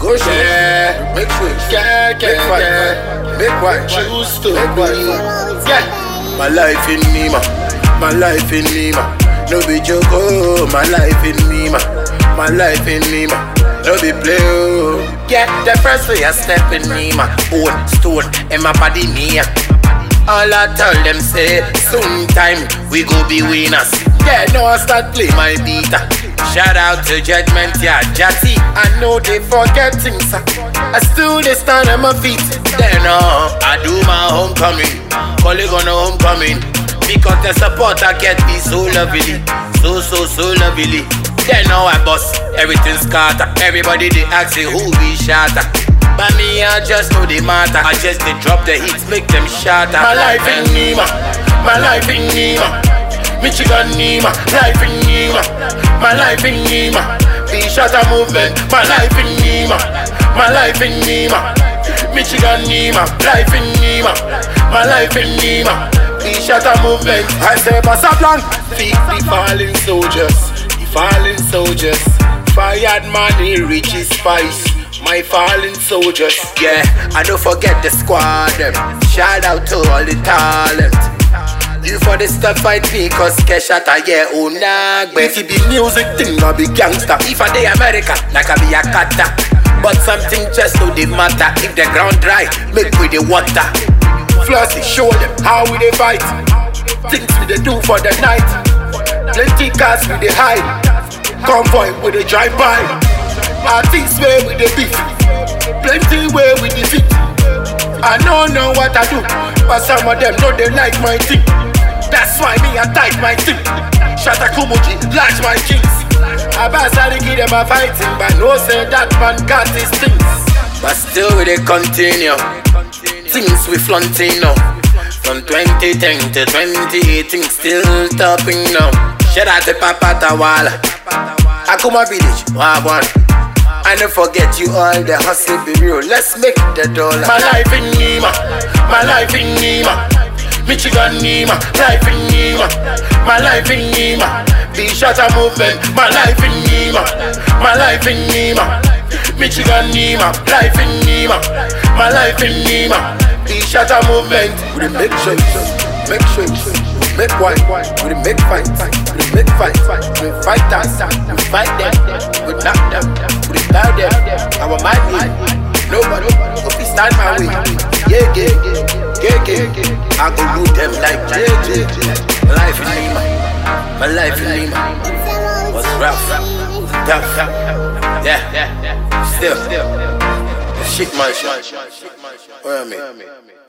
Yeah. Make. Yeah, Make fight. yeah. Make white. Choose to Make be. white. Yeah. My life in Nima, my life in Nima. No be joke, oh, my life in Nima, my life in Nima. No be play, oh. Yeah, the first way I step in Nima, own stone in my body near. All I tell them say, soon time we go be winners. Yeah, now I start play my beat. Shout out to Judgment, yeah, Jatty. I know they forget things. I still they stand on my feet. Then uh, I do my homecoming, colleague on homecoming. Because the support I get be so lovely, so so so lovely. Then now I bust everything scatter. Everybody they ask say who we shatter. But me I just know the matter. I just they drop the hits, make them shatter. My life in Nima, my life in Nima. Michigan Nima, life in Nima, my life in Nima. Be Shatta Movement, my life in Nima, my life in Nima. Michigan Nima, life in Nima, my life in Nima. Be Shatta Movement. I say Basablan, feed the fallen soldiers, the fallen soldiers. Fired money, riches, spice. My fallen soldiers, yeah. I don't forget the squad, them. Shout out to all the talent. You for the stuff I me cause cash out a yeah oh nah If it be music thing I be gangster. If I dey America like I be a cutter. But something just know the matter. If the ground dry make with the water. Flossy show them how we dey fight. Things we dey do for the night. Plenty cars we dey hide. Convoy we dey drive by Artists where we dey beef Plenty way we defeat I don't know what I do, but some of them know they like my thing. That's why me I tight my thing. Shatta Kumuji, lash my jeans. Abasari give them a fighting, but no say that man got his things. But still we they continue. Things we flaunting now. From 2010 to 2018, still topping now. Shout out to Papa Tawala. Akuma Village, Wagwan. I never forget you all the hustle be real. Let's make the dollar. My life in Nima, my life in Nima. Michigan Nima, life in Nima, my life in Nima. Be Shatta Movement, my life in Nima, my life in Nima. Michigan Nima, life in Nima, my life in Nima. Be Shatta Movement. We make shapes, make shapes, make white. We make fight, we make fight. We fight us, we fight them, we knock them, bow them. Our mind is nobody if we stand my way. Yeah, yeah, yeah, yeah. I go root them like JJ. Life in Nima, my life in Nima. Was rough, tough, yeah, yeah, still, shit man, shit. Where am I?